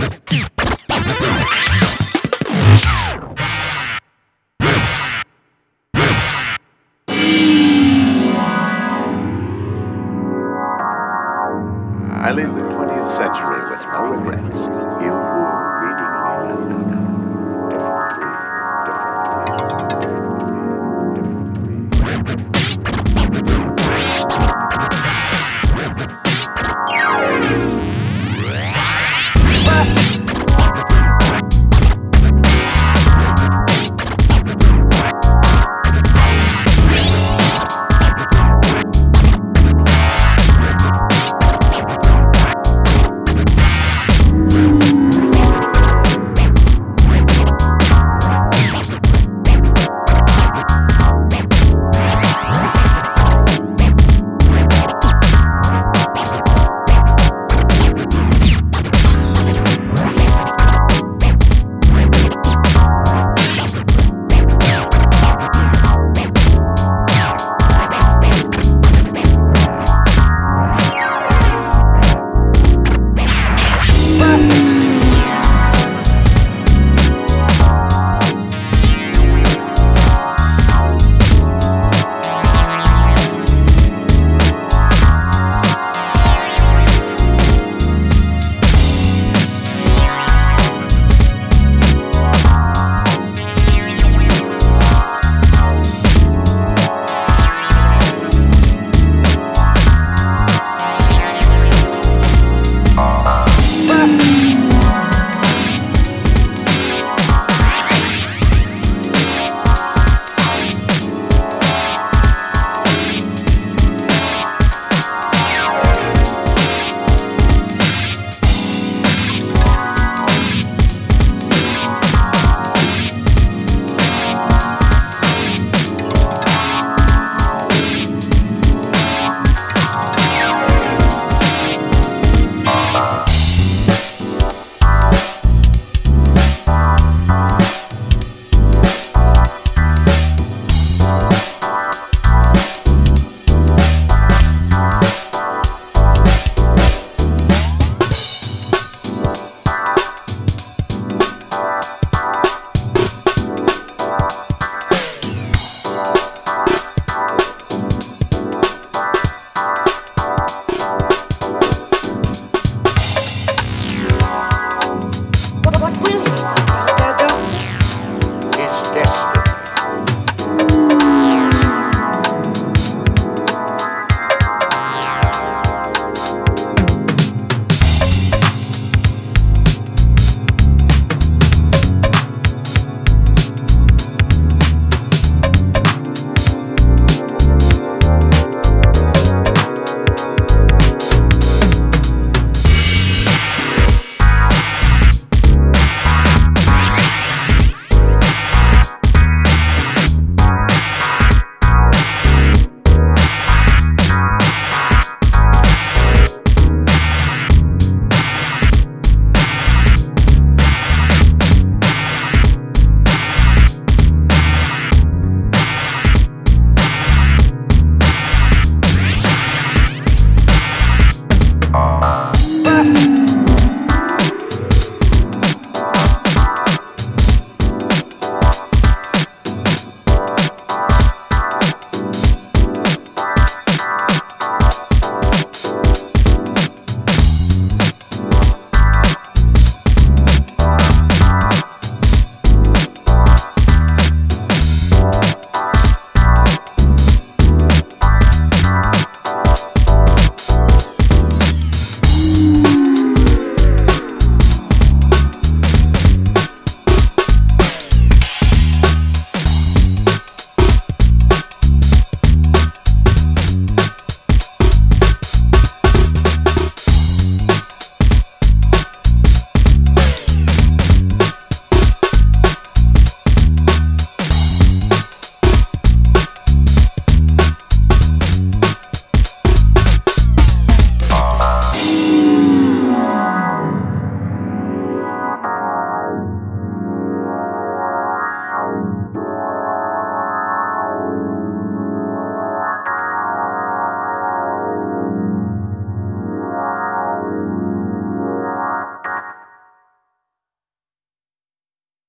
I leave the 20th century with no regrets. You.